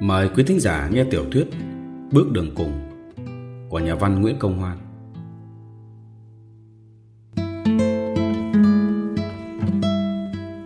Mời quý thính giả nghe tiểu thuyết Bước đường cùng của nhà văn Nguyễn Công Hoan.